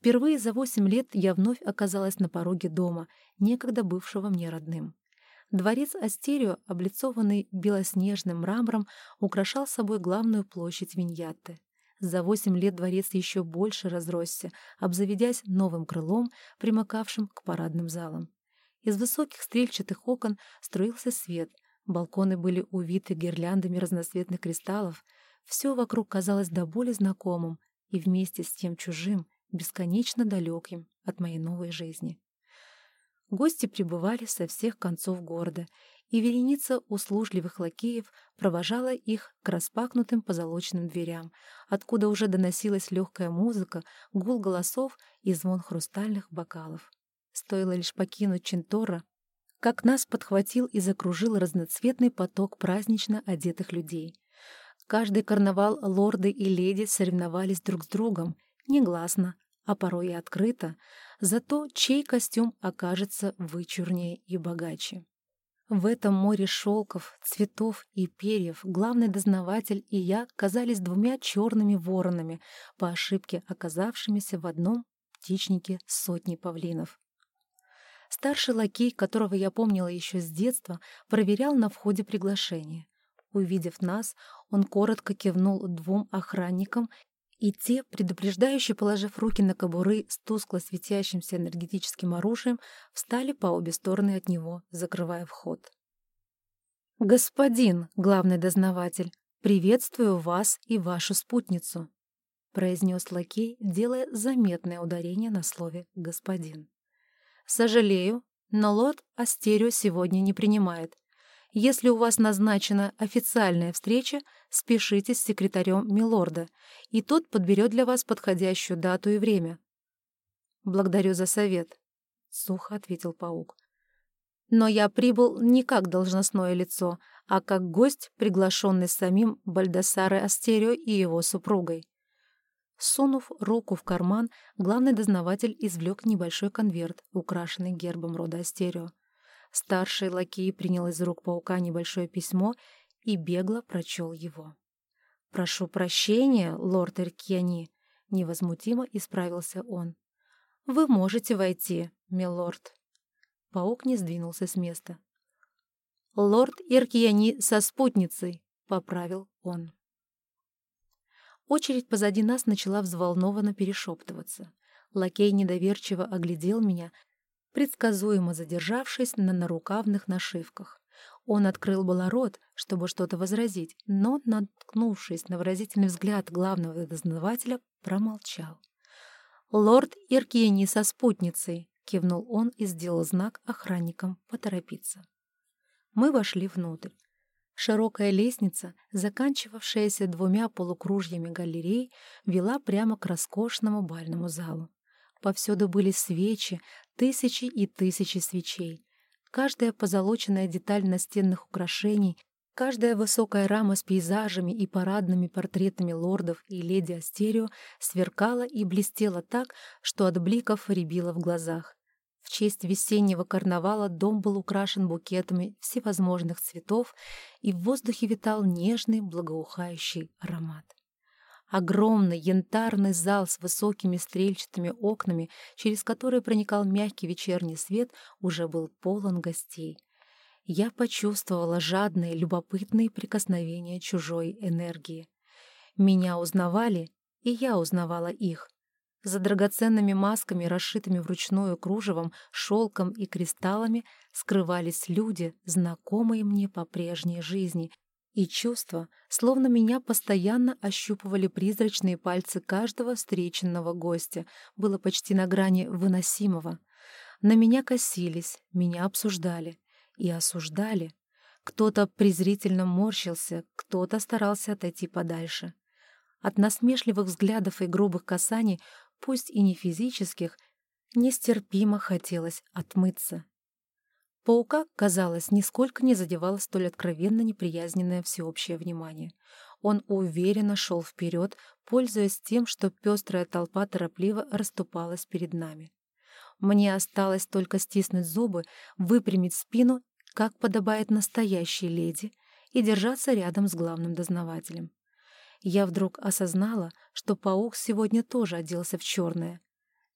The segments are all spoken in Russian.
Впервые за восемь лет я вновь оказалась на пороге дома, некогда бывшего мне родным. Дворец Астерио, облицованный белоснежным мрамором, украшал собой главную площадь Виньятты. За восемь лет дворец еще больше разросся, обзаведясь новым крылом, примыкавшим к парадным залам. Из высоких стрельчатых окон струился свет, балконы были увиты гирляндами разноцветных кристаллов, все вокруг казалось до боли знакомым и вместе с тем чужим, бесконечно далеким от моей новой жизни. Гости прибывали со всех концов города, и вереница услужливых лакеев провожала их к распахнутым позолоченным дверям, откуда уже доносилась легкая музыка, гул голосов и звон хрустальных бокалов. Стоило лишь покинуть Чентора, как нас подхватил и закружил разноцветный поток празднично одетых людей. Каждый карнавал лорды и леди соревновались друг с другом, негласно, а порой и открыто, за то, чей костюм окажется вычурнее и богаче. В этом море шелков, цветов и перьев главный дознаватель и я казались двумя черными воронами, по ошибке оказавшимися в одном птичнике сотни павлинов. Старший лакей, которого я помнила еще с детства, проверял на входе приглашение. Увидев нас, он коротко кивнул двум охранникам и те, предупреждающе положив руки на кобуры с тускло светящимся энергетическим оружием, встали по обе стороны от него, закрывая вход. «Господин, главный дознаватель, приветствую вас и вашу спутницу», произнес лакей, делая заметное ударение на слове «господин». «Сожалею, но лорд Астерио сегодня не принимает. Если у вас назначена официальная встреча, спешите с секретарем Милорда, и тот подберет для вас подходящую дату и время. «Благодарю за совет», — сухо ответил паук. «Но я прибыл не как должностное лицо, а как гость, приглашенный самим Бальдасаре Астерио и его супругой». Сунув руку в карман, главный дознаватель извлек небольшой конверт, украшенный гербом рода Астерио. Старший лакей принял из рук паука небольшое письмо и бегло прочел его. «Прошу прощения, лорд Эркьяни», — невозмутимо исправился он. «Вы можете войти, милорд». Паук не сдвинулся с места. «Лорд Иркьяни со спутницей», — поправил он. Очередь позади нас начала взволнованно перешептываться. Лакей недоверчиво оглядел меня, предсказуемо задержавшись на нарукавных нашивках. Он открыл было рот, чтобы что-то возразить, но, наткнувшись на выразительный взгляд главного дознавателя, промолчал. «Лорд Иркини со спутницей!» — кивнул он и сделал знак охранникам поторопиться. Мы вошли внутрь. Широкая лестница, заканчивавшаяся двумя полукружьями галерей, вела прямо к роскошному бальному залу. Повсюду были свечи, тысячи и тысячи свечей. Каждая позолоченная деталь настенных украшений, каждая высокая рама с пейзажами и парадными портретами лордов и леди Астерио сверкала и блестела так, что от бликов рябило в глазах. В честь весеннего карнавала дом был украшен букетами всевозможных цветов, и в воздухе витал нежный, благоухающий аромат. Огромный янтарный зал с высокими стрельчатыми окнами, через которые проникал мягкий вечерний свет, уже был полон гостей. Я почувствовала жадные, любопытные прикосновения чужой энергии. Меня узнавали, и я узнавала их. За драгоценными масками, расшитыми вручную кружевом, шелком и кристаллами, скрывались люди, знакомые мне по прежней жизни, и чувства, словно меня постоянно ощупывали призрачные пальцы каждого встреченного гостя, было почти на грани выносимого. На меня косились, меня обсуждали и осуждали. Кто-то презрительно морщился, кто-то старался отойти подальше. От насмешливых взглядов и грубых касаний, пусть и не физических, нестерпимо хотелось отмыться. Паука, казалось, нисколько не задевало столь откровенно неприязненное всеобщее внимание. Он уверенно шел вперед, пользуясь тем, что пестрая толпа торопливо расступалась перед нами. Мне осталось только стиснуть зубы, выпрямить спину, как подобает настоящей леди, и держаться рядом с главным дознавателем. Я вдруг осознала, что паук сегодня тоже оделся в черное.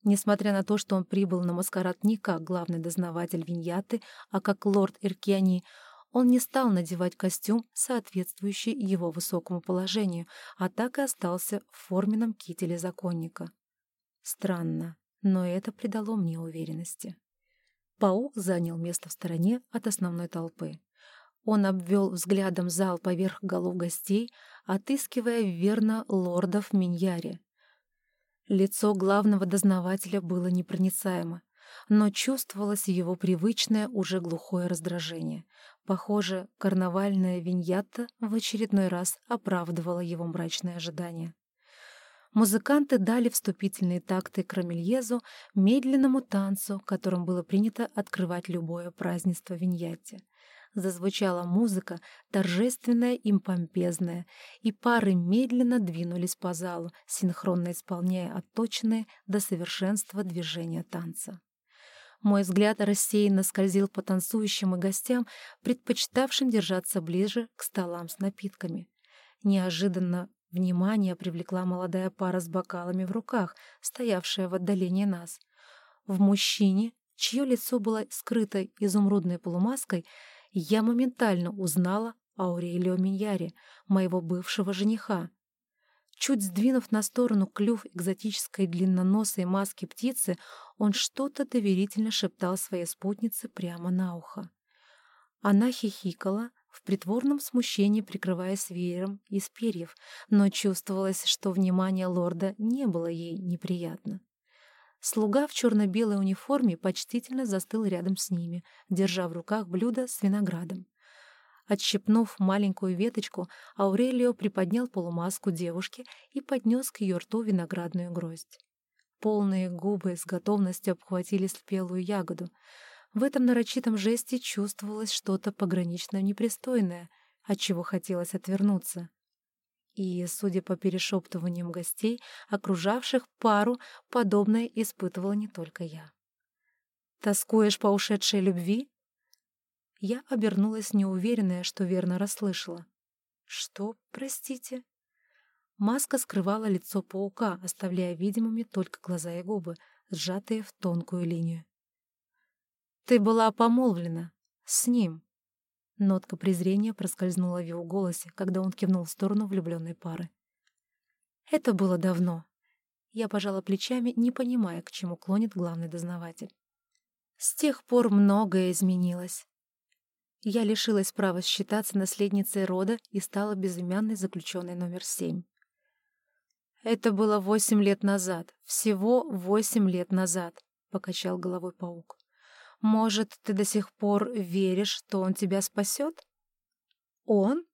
Несмотря на то, что он прибыл на маскарад не как главный дознаватель Виньяты, а как лорд Иркиани, он не стал надевать костюм, соответствующий его высокому положению, а так и остался в форменном кителе законника. Странно, но это придало мне уверенности. Паук занял место в стороне от основной толпы. Он обвел взглядом зал поверх голов гостей, отыскивая верно лордов Миньяре. Лицо главного дознавателя было непроницаемо, но чувствовалось его привычное, уже глухое раздражение. Похоже, карнавальная виньятта в очередной раз оправдывала его мрачные ожидания. Музыканты дали вступительные такты к Рамельезу, медленному танцу, которым было принято открывать любое празднество Виньятте. Зазвучала музыка, торжественная и помпезная, и пары медленно двинулись по залу, синхронно исполняя отточенные до совершенства движения танца. Мой взгляд рассеянно скользил по танцующим и гостям, предпочитавшим держаться ближе к столам с напитками. Неожиданно внимание привлекла молодая пара с бокалами в руках, стоявшая в отдалении нас. В мужчине, чье лицо было скрыто изумрудной полумаской, я моментально узнала Аурелио Миньяри, моего бывшего жениха. Чуть сдвинув на сторону клюв экзотической длинноносой маски птицы, он что-то доверительно шептал своей спутнице прямо на ухо. Она хихикала, в притворном смущении прикрываясь веером из перьев, но чувствовалось, что внимание лорда не было ей неприятно. Слуга в черно-белой униформе почтительно застыл рядом с ними, держа в руках блюдо с виноградом. Отщипнув маленькую веточку, Аурелио приподнял полумаску девушки и поднес к ее рту виноградную гроздь. Полные губы с готовностью обхватили спелую ягоду. В этом нарочитом жесте чувствовалось что-то погранично непристойное, от чего хотелось отвернуться. И, судя по перешептываниям гостей, окружавших пару, подобное испытывала не только я. «Тоскуешь по ушедшей любви?» Я обернулась неуверенная, что верно расслышала. «Что, простите?» Маска скрывала лицо паука, оставляя видимыми только глаза и губы, сжатые в тонкую линию. «Ты была помолвлена. С ним. Нотка презрения проскользнула в его голосе, когда он кивнул в сторону влюбленной пары. Это было давно. Я пожала плечами, не понимая, к чему клонит главный дознаватель. С тех пор многое изменилось. Я лишилась права считаться наследницей рода и стала безымянной заключенной номер семь. «Это было восемь лет назад. Всего восемь лет назад», — покачал головой паук. Может, ты до сих пор веришь, что он тебя спасет? Он?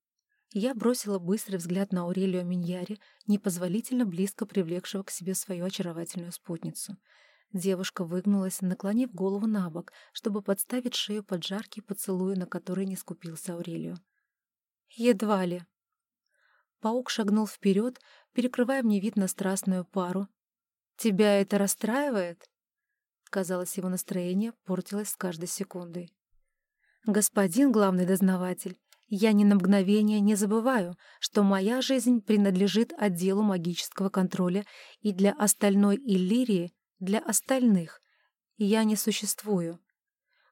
Я бросила быстрый взгляд на Аурелию Миньяри, непозволительно близко привлекшего к себе свою очаровательную спутницу. Девушка выгнулась, наклонив голову на бок, чтобы подставить шею под жаркий поцелуй, на который не скупился Аурелию. «Едва ли». Паук шагнул вперед, перекрывая мне вид на страстную пару. «Тебя это расстраивает?» Казалось, его настроение портилось с каждой секундой. «Господин главный дознаватель, я ни на мгновение не забываю, что моя жизнь принадлежит отделу магического контроля и для остальной Иллирии, для остальных. Я не существую.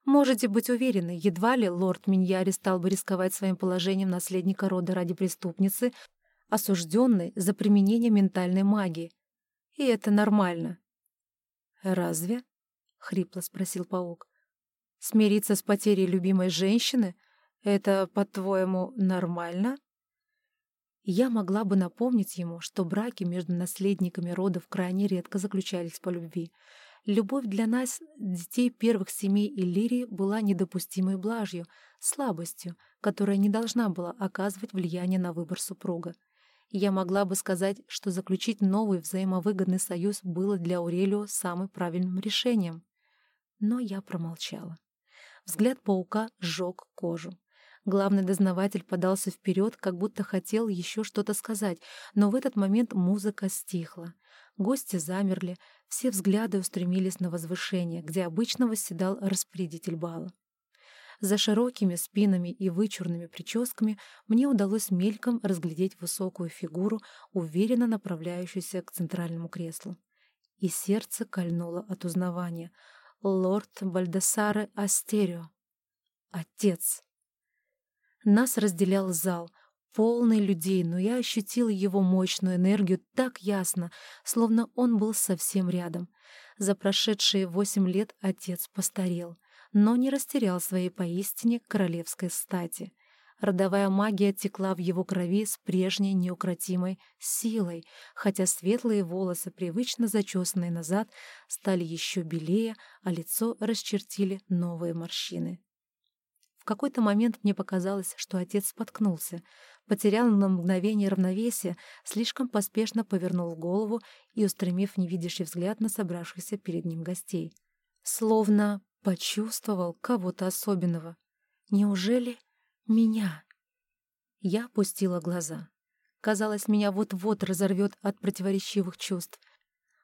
Можете быть уверены, едва ли лорд Миньяри стал бы рисковать своим положением наследника рода ради преступницы, осужденной за применение ментальной магии. И это нормально. Разве? — хрипло спросил паук. «Смириться с потерей любимой женщины — это, по-твоему, нормально?» Я могла бы напомнить ему, что браки между наследниками родов крайне редко заключались по любви. Любовь для нас, детей первых семей Иллирии, была недопустимой блажью, слабостью, которая не должна была оказывать влияние на выбор супруга. Я могла бы сказать, что заключить новый взаимовыгодный союз было для Аурелио самым правильным решением но я промолчала. Взгляд паука сжег кожу. Главный дознаватель подался вперед, как будто хотел еще что-то сказать, но в этот момент музыка стихла. Гости замерли, все взгляды устремились на возвышение, где обычно восседал распорядитель бала. За широкими спинами и вычурными прическами мне удалось мельком разглядеть высокую фигуру, уверенно направляющуюся к центральному креслу. и сердце кольнуло от узнавания. Лорд Бальдасаре Астерио. Отец. Нас разделял зал, полный людей, но я ощутила его мощную энергию так ясно, словно он был совсем рядом. За прошедшие восемь лет отец постарел, но не растерял своей поистине королевской стати. Родовая магия текла в его крови с прежней неукротимой силой, хотя светлые волосы, привычно зачесанные назад, стали еще белее, а лицо расчертили новые морщины. В какой-то момент мне показалось, что отец споткнулся, потерял на мгновение равновесие, слишком поспешно повернул голову и, устремив невидящий взгляд на собравшихся перед ним гостей. Словно почувствовал кого-то особенного. Неужели меня? Я опустила глаза. Казалось, меня вот-вот разорвет от противоречивых чувств.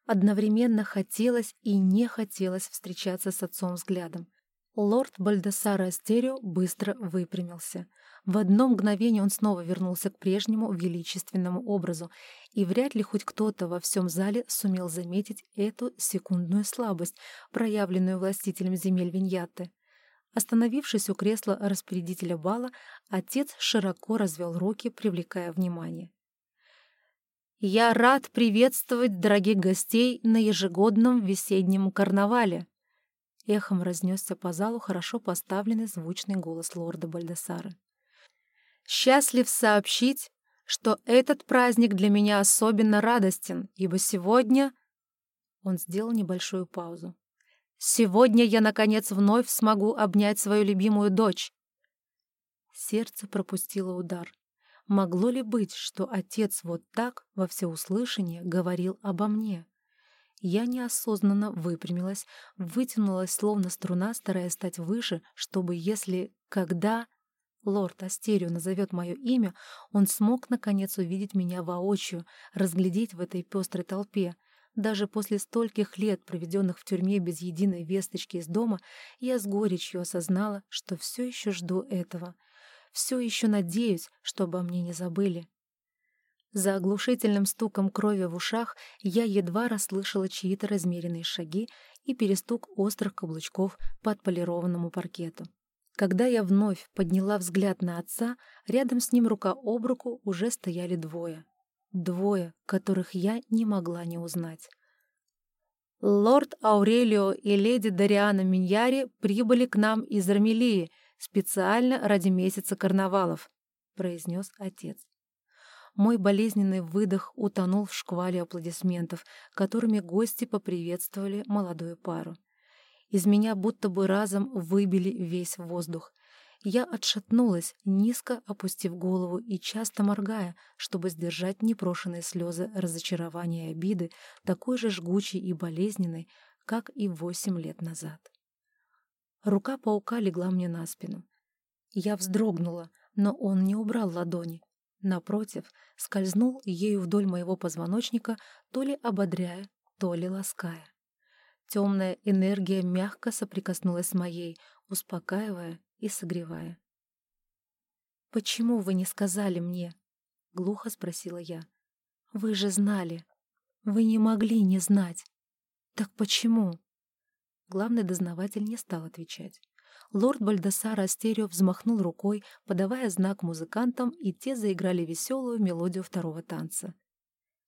Одновременно хотелось и не хотелось встречаться с отцом взглядом. Лорд Бальдасара Астерио быстро выпрямился. В одно мгновение он снова вернулся к прежнему величественному образу, и вряд ли хоть кто-то во всем зале сумел заметить эту секундную слабость, проявленную властителем земель Виньятты. Остановившись у кресла распорядителя бала, отец широко развел руки, привлекая внимание. «Я рад приветствовать дорогих гостей на ежегодном весеннем карнавале!» Эхом разнесся по залу хорошо поставленный звучный голос лорда Бальдесара. «Счастлив сообщить, что этот праздник для меня особенно радостен, ибо сегодня...» Он сделал небольшую паузу. «Сегодня я, наконец, вновь смогу обнять свою любимую дочь!» Сердце пропустило удар. Могло ли быть, что отец вот так во всеуслышание говорил обо мне? Я неосознанно выпрямилась, вытянулась словно струна, стараясь стать выше, чтобы, если, когда лорд Астерио назовет мое имя, он смог, наконец, увидеть меня воочию, разглядеть в этой пестрой толпе. Даже после стольких лет, проведенных в тюрьме без единой весточки из дома, я с горечью осознала, что все еще жду этого. Все еще надеюсь, что обо мне не забыли. За оглушительным стуком крови в ушах я едва расслышала чьи-то размеренные шаги и перестук острых каблучков по отполированному паркету. Когда я вновь подняла взгляд на отца, рядом с ним рука об руку уже стояли двое. Двое, которых я не могла не узнать. Лорд Аурелио и леди Дариана Миньяри прибыли к нам из Армелии специально ради месяца карнавалов, произнес отец. Мой болезненный выдох утонул в шквале аплодисментов, которыми гости поприветствовали молодую пару. Из меня будто бы разом выбили весь воздух. Я отшатнулась, низко опустив голову и часто моргая, чтобы сдержать непрошенные слезы разочарования и обиды, такой же жгучей и болезненной, как и восемь лет назад. Рука паука легла мне на спину. Я вздрогнула, но он не убрал ладони, Напротив, скользнул ею вдоль моего позвоночника, то ли ободряя, то ли лаская. Темная энергия мягко соприкоснулась с моей, успокаивая и согревая. «Почему вы не сказали мне?» — глухо спросила я. «Вы же знали. Вы не могли не знать. Так почему?» Главный дознаватель не стал отвечать. Лорд Бальдасар Астерио взмахнул рукой, подавая знак музыкантам, и те заиграли веселую мелодию второго танца.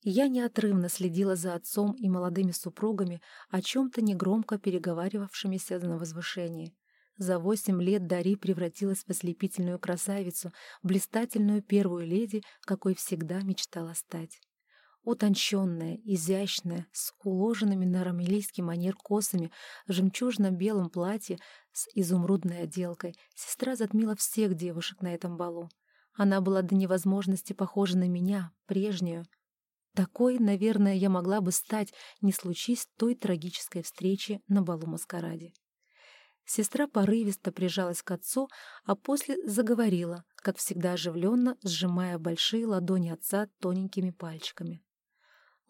Я неотрывно следила за отцом и молодыми супругами, о чем-то негромко переговаривавшимися на возвышении. За восемь лет Дари превратилась в ослепительную красавицу, блистательную первую леди, какой всегда мечтала стать. Утонченная, изящная, с уложенными на рамелийский манер косами, в жемчужно-белом платье с изумрудной отделкой, сестра затмила всех девушек на этом балу. Она была до невозможности похожа на меня, прежнюю. Такой, наверное, я могла бы стать, не случись той трагической встречи на балу-маскараде. Сестра порывисто прижалась к отцу, а после заговорила, как всегда оживленно, сжимая большие ладони отца тоненькими пальчиками.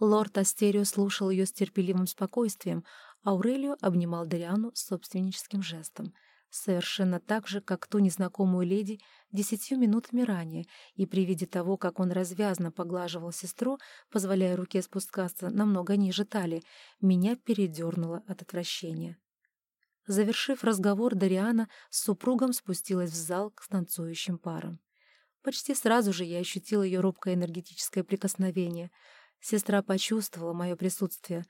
Лорд Астерио слушал ее с терпеливым спокойствием, а Аурелио обнимал Дариану собственническим жестом. Совершенно так же, как ту незнакомую леди десятью минутами ранее, и при виде того, как он развязно поглаживал сестру, позволяя руке спускаться намного ниже талии, меня передернуло от отвращения. Завершив разговор, Дариана с супругом спустилась в зал к танцующим парам. Почти сразу же я ощутила ее робкое энергетическое прикосновение. Сестра почувствовала мое присутствие.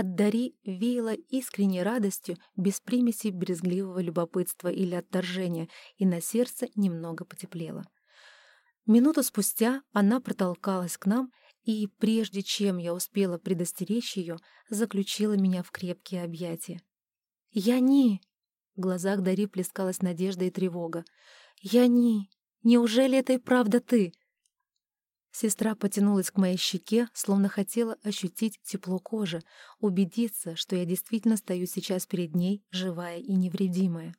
От Дари веяло искренней радостью, без примесей брезгливого любопытства или отторжения, и на сердце немного потеплело. Минуту спустя она протолкалась к нам и, прежде чем я успела предостеречь ее, заключила меня в крепкие объятия. «Я не...» В глазах Дари плескалась надежда и тревога. «Я не... Неужели это и правда ты?» Сестра потянулась к моей щеке, словно хотела ощутить тепло кожи, убедиться, что я действительно стою сейчас перед ней, живая и невредимая.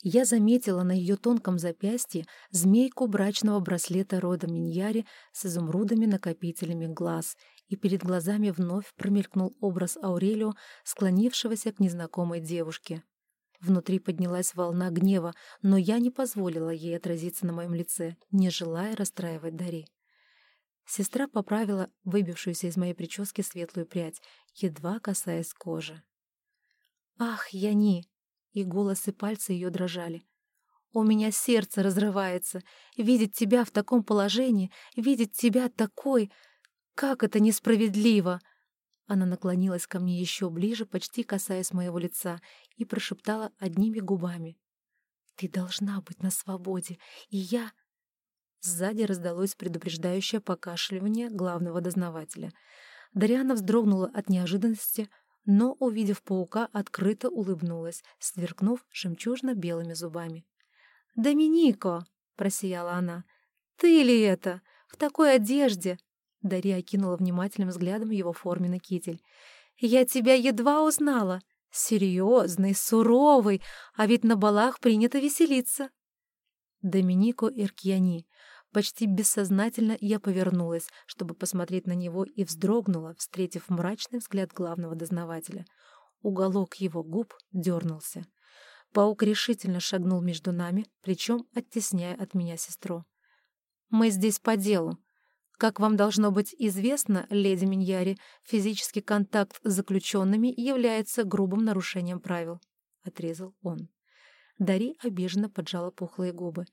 Я заметила на ее тонком запястье змейку брачного браслета рода Миньяри с изумрудами-накопителями глаз, и перед глазами вновь промелькнул образ Аурелио, склонившегося к незнакомой девушке. Внутри поднялась волна гнева, но я не позволила ей отразиться на моем лице, не желая расстраивать Дари. Сестра поправила выбившуюся из моей прически светлую прядь, едва касаясь кожи. «Ах, Яни!» и голос и пальцы ее дрожали. «У меня сердце разрывается. Видеть тебя в таком положении, видеть тебя такой... Как это несправедливо!» Она наклонилась ко мне еще ближе, почти касаясь моего лица, и прошептала одними губами. «Ты должна быть на свободе, и я...» Сзади раздалось предупреждающее покашливание главного дознавателя. Дариана вздрогнула от неожиданности, но, увидев паука, открыто улыбнулась, сверкнув жемчужно-белыми зубами. «Доминико!» — просияла она. «Ты ли это? В такой одежде!» Дарья окинула внимательным взглядом его форменный китель. «Я тебя едва узнала. Серьезный, суровый, а ведь на балах принято веселиться». Доминико Иркьяни Почти бессознательно я повернулась, чтобы посмотреть на него, и вздрогнула, встретив мрачный взгляд главного дознавателя. Уголок его губ дернулся. Паук решительно шагнул между нами, причем оттесняя от меня сестру. «Мы здесь по делу. Как вам должно быть известно, леди Миньяри, физический контакт с заключенными является грубым нарушением правил», — отрезал он. Дари обиженно поджала пухлые губы.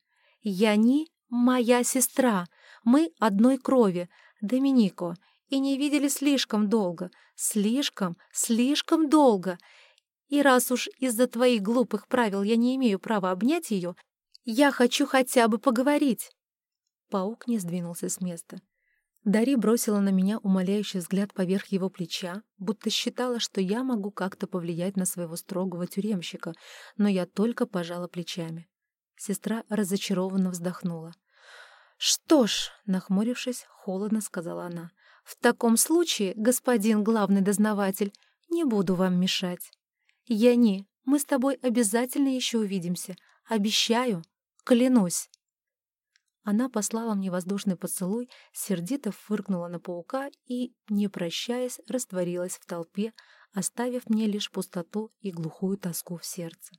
«Я не «Моя сестра! Мы одной крови, Доминико, и не видели слишком долго, слишком, слишком долго. И раз уж из-за твоих глупых правил я не имею права обнять ее, я хочу хотя бы поговорить». Паук не сдвинулся с места. Дари бросила на меня умоляющий взгляд поверх его плеча, будто считала, что я могу как-то повлиять на своего строгого тюремщика, но я только пожала плечами. Сестра разочарованно вздохнула. «Что ж», — нахмурившись, холодно сказала она, «в таком случае, господин главный дознаватель, не буду вам мешать. Яни, мы с тобой обязательно еще увидимся. Обещаю, клянусь». Она послала мне воздушный поцелуй, сердито фыркнула на паука и, не прощаясь, растворилась в толпе, оставив мне лишь пустоту и глухую тоску в сердце.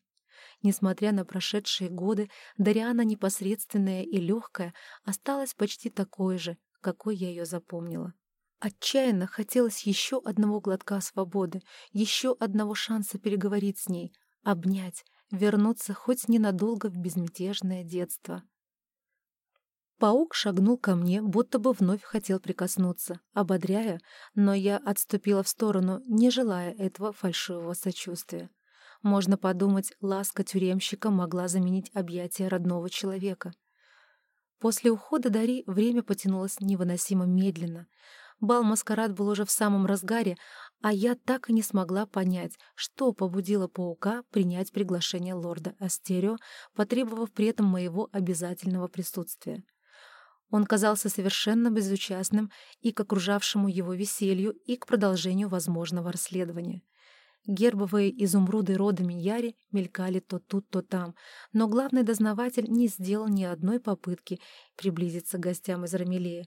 Несмотря на прошедшие годы, Дариана непосредственная и легкая осталась почти такой же, какой я ее запомнила. Отчаянно хотелось еще одного глотка свободы, еще одного шанса переговорить с ней, обнять, вернуться хоть ненадолго в безмятежное детство. Паук шагнул ко мне, будто бы вновь хотел прикоснуться, ободряя, но я отступила в сторону, не желая этого фальшивого сочувствия. Можно подумать, ласка тюремщика могла заменить объятия родного человека. После ухода Дари время потянулось невыносимо медленно. Бал-маскарад был уже в самом разгаре, а я так и не смогла понять, что побудило паука принять приглашение лорда Астерио, потребовав при этом моего обязательного присутствия. Он казался совершенно безучастным и к окружавшему его веселью, и к продолжению возможного расследования. Гербовые изумруды рода Миньяри мелькали то тут, то там, но главный дознаватель не сделал ни одной попытки приблизиться к гостям из Рамелея.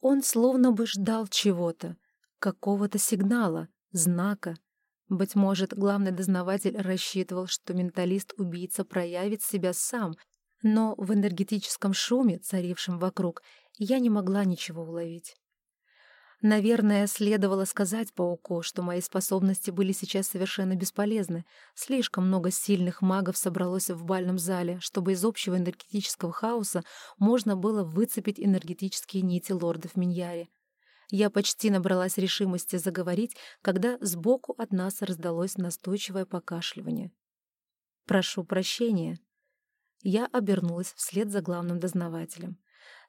Он словно бы ждал чего-то, какого-то сигнала, знака. Быть может, главный дознаватель рассчитывал, что менталист-убийца проявит себя сам, но в энергетическом шуме, царившем вокруг, я не могла ничего уловить. Наверное, следовало сказать пауку, что мои способности были сейчас совершенно бесполезны. Слишком много сильных магов собралось в бальном зале, чтобы из общего энергетического хаоса можно было выцепить энергетические нити лордов Миньяри. Я почти набралась решимости заговорить, когда сбоку от нас раздалось настойчивое покашливание. «Прошу прощения». Я обернулась вслед за главным дознавателем.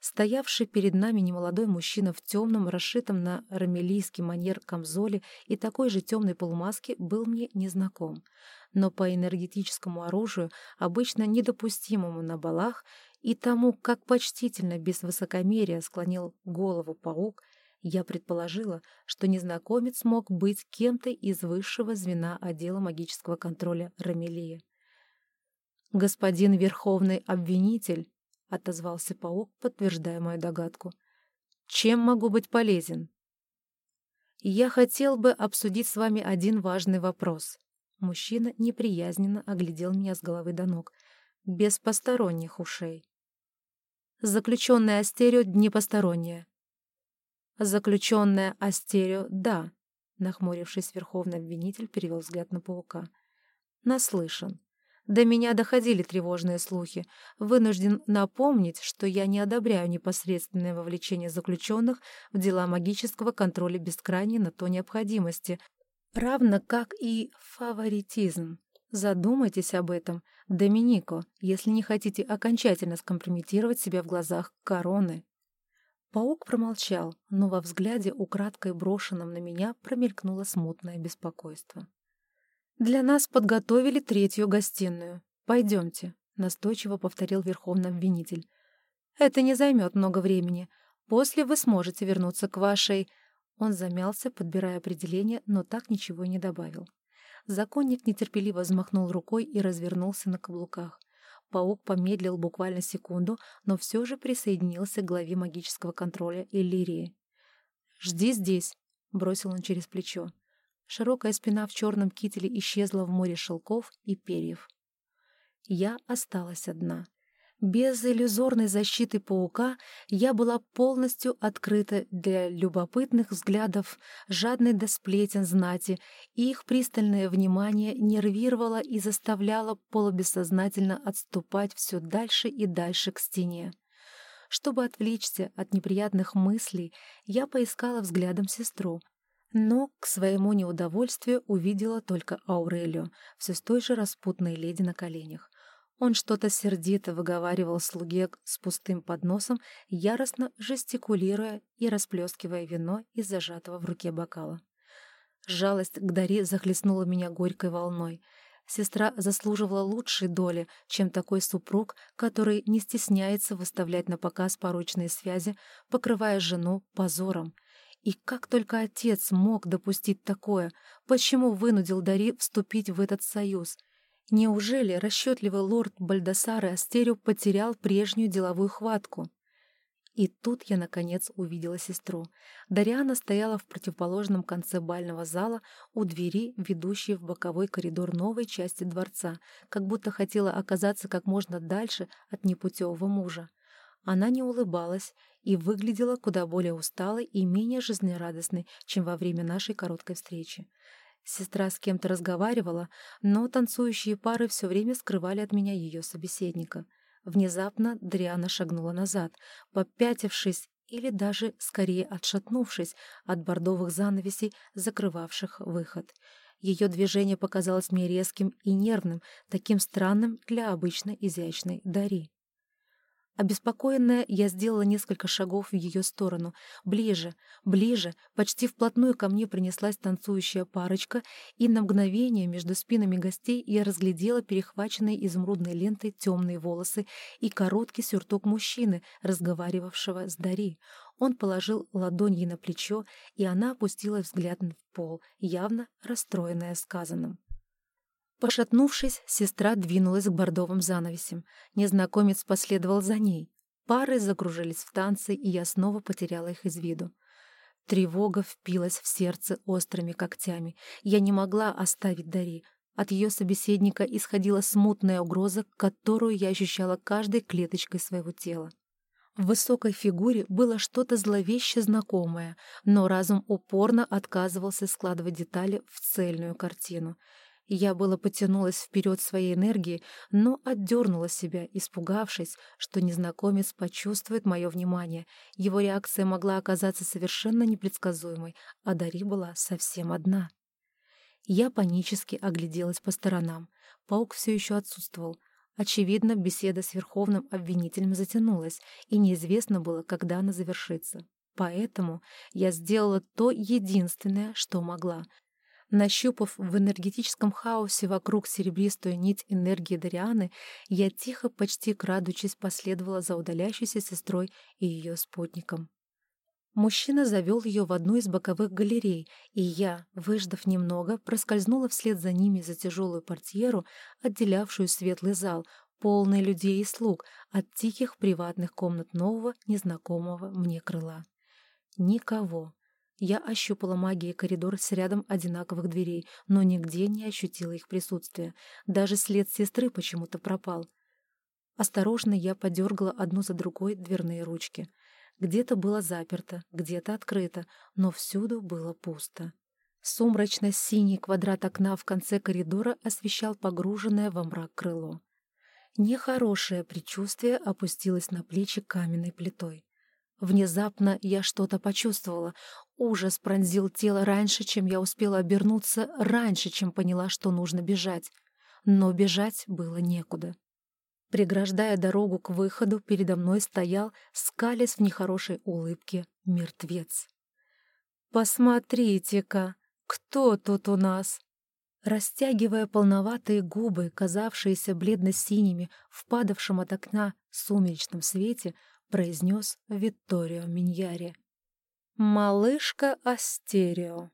Стоявший перед нами немолодой мужчина в темном, расшитом на рамелийский манер камзоле и такой же темной полумаске был мне незнаком. Но по энергетическому оружию, обычно недопустимому на балах, и тому, как почтительно, без высокомерия склонил голову паук, я предположила, что незнакомец мог быть кем-то из высшего звена отдела магического контроля Рамелии. «Господин Верховный Обвинитель», — отозвался паук, подтверждая мою догадку. «Чем могу быть полезен?» «Я хотел бы обсудить с вами один важный вопрос». Мужчина неприязненно оглядел меня с головы до ног, без посторонних ушей. «Заключенная Астерио не посторонняя». «Заключенная Астерио — да», — нахмурившись, верховный обвинитель перевел взгляд на паука. «Наслышан. До меня доходили тревожные слухи. Вынужден напомнить, что я не одобряю непосредственное вовлечение заключенных в дела магического контроля без крайней на то необходимости, равно как и фаворитизм. Задумайтесь об этом, Доминико, если не хотите окончательно скомпрометировать себя в глазах короны. Паук промолчал, но во взгляде, украдкой брошенном на меня, промелькнуло смутное беспокойство. «Для нас подготовили третью гостиную. Пойдемте», — настойчиво повторил верховный обвинитель. «Это не займет много времени. После вы сможете вернуться к вашей...» Он замялся, подбирая определение, но так ничего не добавил. Законник нетерпеливо взмахнул рукой и развернулся на каблуках. Паук помедлил буквально секунду, но все же присоединился к главе магического контроля Иллирии. «Жди здесь», — бросил он через плечо. Широкая спина в черном кителе исчезла в море шелков и перьев. Я осталась одна. Без иллюзорной защиты паука я была полностью открыта для любопытных взглядов, жадной до сплетен знати, и их пристальное внимание нервировало и заставляло полубессознательно отступать все дальше и дальше к стене. Чтобы отвлечься от неприятных мыслей, я поискала взглядом сестру, но, к своему неудовольствию, увидела только Аурелию, все с той же распутной леди на коленях. Он что-то сердито выговаривал слуге с пустым подносом, яростно жестикулируя и расплескивая вино из зажатого в руке бокала. Жалость к Дари захлестнула меня горькой волной. Сестра заслуживала лучшей доли, чем такой супруг, который не стесняется выставлять на показ порочные связи, покрывая жену позором — и как только отец мог допустить такое, почему вынудил Дари вступить в этот союз? Неужели расчетливый лорд Бальдасар Астерио потерял прежнюю деловую хватку? И тут я, наконец, увидела сестру. Дариана стояла в противоположном конце бального зала у двери, ведущей в боковой коридор новой части дворца, как будто хотела оказаться как можно дальше от непутевого мужа. Она не улыбалась и выглядела куда более усталой и менее жизнерадостной, чем во время нашей короткой встречи. Сестра с кем-то разговаривала, но танцующие пары все время скрывали от меня ее собеседника. Внезапно Дриана шагнула назад, попятившись или даже скорее отшатнувшись от бордовых занавесей, закрывавших выход. Ее движение показалось мне резким и нервным, таким странным для обычно изящной Дари. Обеспокоенная, я сделала несколько шагов в ее сторону. Ближе, ближе, почти вплотную ко мне принеслась танцующая парочка, и на мгновение между спинами гостей я разглядела перехваченные изумрудной лентой темные волосы и короткий сюртук мужчины, разговаривавшего с Дари. Он положил ладонь ей на плечо, и она опустила взгляд в пол, явно расстроенная сказанным. Пошатнувшись, сестра двинулась к бордовым занавесям. Незнакомец последовал за ней. Пары закружились в танце, и я снова потеряла их из виду. Тревога впилась в сердце острыми когтями. Я не могла оставить Дари. От ее собеседника исходила смутная угроза, которую я ощущала каждой клеточкой своего тела. В высокой фигуре было что-то зловеще знакомое, но разум упорно отказывался складывать детали в цельную картину. Я было потянулась вперед своей энергией, но отдернула себя, испугавшись, что незнакомец почувствует мое внимание. Его реакция могла оказаться совершенно непредсказуемой, а Дари была совсем одна. Я панически огляделась по сторонам. Паук все еще отсутствовал. Очевидно, беседа с верховным обвинителем затянулась, и неизвестно было, когда она завершится. Поэтому я сделала то единственное, что могла — Нащупав в энергетическом хаосе вокруг серебристую нить энергии Дарианы, я тихо, почти крадучись, последовала за удаляющейся сестрой и ее спутником. Мужчина завел ее в одну из боковых галерей, и я, выждав немного, проскользнула вслед за ними за тяжелую портьеру, отделявшую светлый зал, полный людей и слуг, от тихих приватных комнат нового, незнакомого мне крыла. Никого. Я ощупала магией коридор с рядом одинаковых дверей, но нигде не ощутила их присутствия. Даже след сестры почему-то пропал. Осторожно я подергала одну за другой дверные ручки. Где-то было заперто, где-то открыто, но всюду было пусто. Сумрачно-синий квадрат окна в конце коридора освещал погруженное во мрак крыло. Нехорошее предчувствие опустилось на плечи каменной плитой. Внезапно я что-то почувствовала. Ужас пронзил тело раньше, чем я успела обернуться, раньше, чем поняла, что нужно бежать. Но бежать было некуда. Преграждая дорогу к выходу, передо мной стоял, скалясь в нехорошей улыбке, мертвец. «Посмотрите-ка, кто тут у нас?» Растягивая полноватые губы, казавшиеся бледно-синими в падавшем от окна сумеречном свете, произнес Витторио Миньяри. «Малышка Астерио».